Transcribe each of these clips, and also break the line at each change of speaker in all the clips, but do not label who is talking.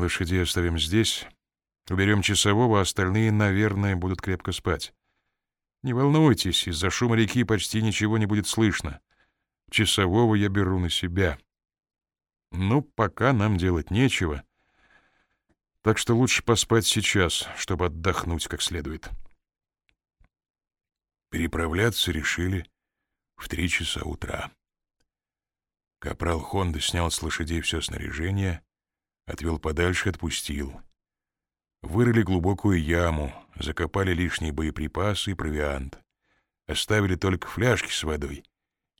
Лошадей оставим здесь. Уберем часового, а остальные, наверное, будут крепко спать. Не волнуйтесь, из-за шума реки почти ничего не будет слышно. Часового я беру на себя. Ну, пока нам делать нечего. Так что лучше поспать сейчас, чтобы отдохнуть как следует. Переправляться решили в три часа утра. Капрал Хонда снял с лошадей все снаряжение, отвел подальше, отпустил. Вырыли глубокую яму, закопали лишние боеприпасы и провиант. Оставили только фляжки с водой,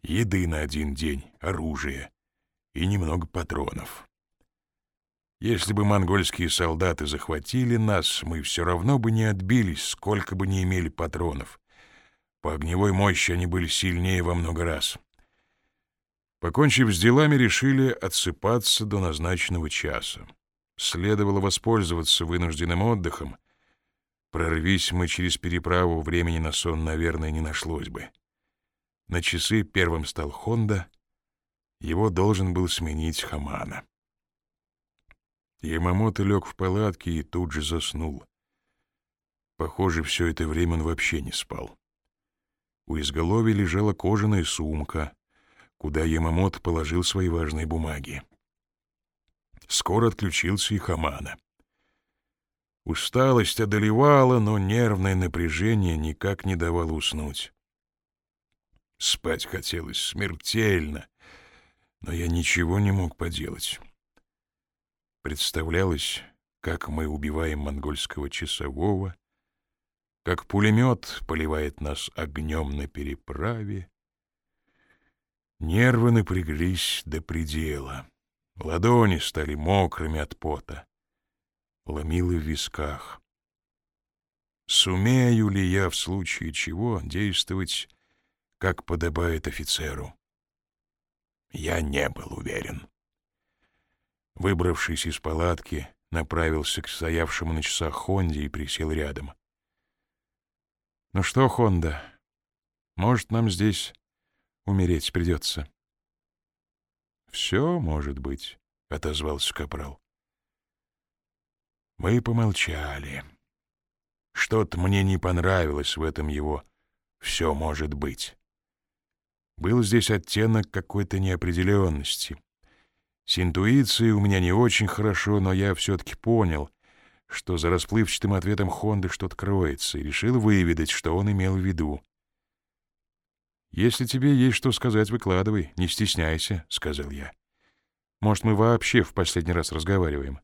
еды на один день, оружие и немного патронов. Если бы монгольские солдаты захватили нас, мы все равно бы не отбились, сколько бы не имели патронов. По огневой мощи они были сильнее во много раз. Покончив с делами, решили отсыпаться до назначенного часа. Следовало воспользоваться вынужденным отдыхом. Прорвись мы через переправу, времени на сон, наверное, не нашлось бы. На часы первым стал Хонда. Его должен был сменить Хамана. Ямамото лег в палатке и тут же заснул. Похоже, все это время он вообще не спал. У изголовья лежала кожаная сумка, куда Ямамото положил свои важные бумаги. Скоро отключился и Хамана. Усталость одолевала, но нервное напряжение никак не давало уснуть. Спать хотелось смертельно, но я ничего не мог поделать. Представлялось, как мы убиваем монгольского часового, как пулемет поливает нас огнем на переправе. Нервы напряглись до предела. Ладони стали мокрыми от пота. Ломило в висках. Сумею ли я в случае чего действовать, как подобает офицеру? Я не был уверен. Выбравшись из палатки, направился к стоявшему на часах Хонде и присел рядом. «Ну что, Хонда, может, нам здесь умереть придется?» «Все может быть», — отозвался Капрал. Мы помолчали. Что-то мне не понравилось в этом его «все может быть». Был здесь оттенок какой-то неопределенности. С интуицией у меня не очень хорошо, но я все-таки понял, что за расплывчатым ответом Хонды что-то кроется, и решил выведать, что он имел в виду. «Если тебе есть что сказать, выкладывай, не стесняйся», — сказал я. «Может, мы вообще в последний раз разговариваем?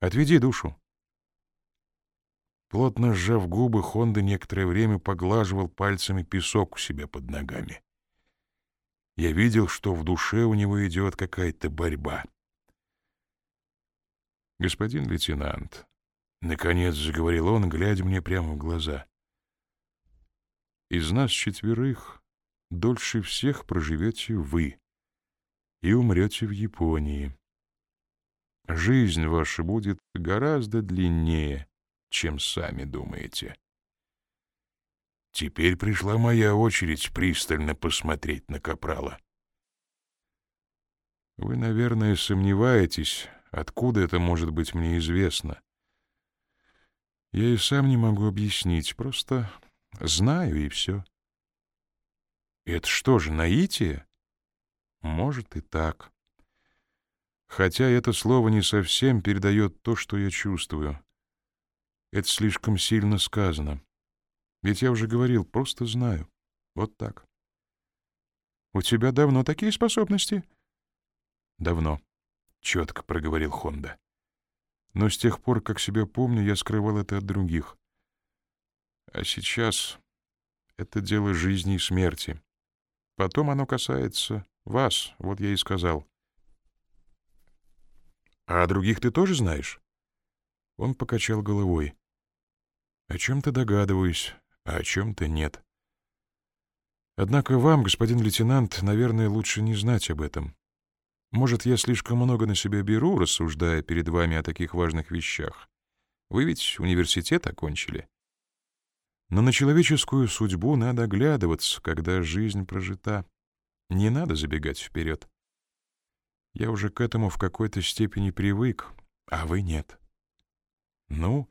Отведи душу». Плотно сжав губы, Хонда некоторое время поглаживал пальцами песок у себя под ногами. Я видел, что в душе у него идет какая-то борьба. «Господин лейтенант», Наконец заговорил он, глядя мне прямо в глаза. «Из нас четверых дольше всех проживете вы и умрете в Японии. Жизнь ваша будет гораздо длиннее, чем сами думаете». Теперь пришла моя очередь пристально посмотреть на Капрала. «Вы, наверное, сомневаетесь, откуда это может быть мне известно», я и сам не могу объяснить, просто знаю и все. Это что же, наитие? Может и так. Хотя это слово не совсем передает то, что я чувствую. Это слишком сильно сказано. Ведь я уже говорил, просто знаю. Вот так. У тебя давно такие способности? Давно, — четко проговорил Хонда но с тех пор, как себя помню, я скрывал это от других. А сейчас это дело жизни и смерти. Потом оно касается вас, вот я и сказал. А других ты тоже знаешь? Он покачал головой. О чем-то догадываюсь, а о чем-то нет. Однако вам, господин лейтенант, наверное, лучше не знать об этом. Может, я слишком много на себя беру, рассуждая перед вами о таких важных вещах? Вы ведь университет окончили. Но на человеческую судьбу надо оглядываться, когда жизнь прожита. Не надо забегать вперед. Я уже к этому в какой-то степени привык, А вы нет. Ну,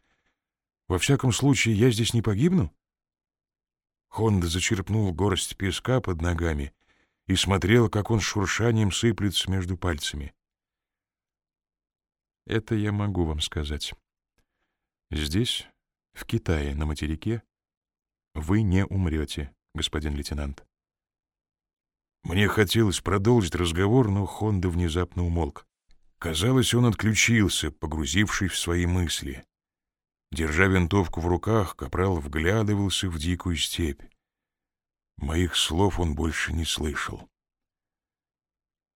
во всяком случае, я здесь не погибну? Хонда зачерпнул горсть песка под ногами и смотрел, как он шуршанием сыплется между пальцами. Это я могу вам сказать. Здесь, в Китае, на материке, вы не умрете, господин лейтенант. Мне хотелось продолжить разговор, но Хонда внезапно умолк. Казалось, он отключился, погрузившись в свои мысли. Держа винтовку в руках, капрал вглядывался в дикую степь. Моих слов он больше не слышал.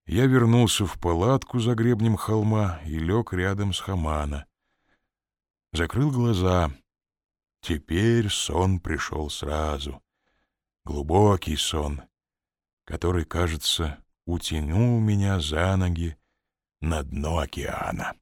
Я вернулся в палатку за гребнем холма и лег рядом с Хамана. Закрыл глаза. Теперь сон пришел сразу. Глубокий сон, который, кажется, утянул меня за ноги на дно океана.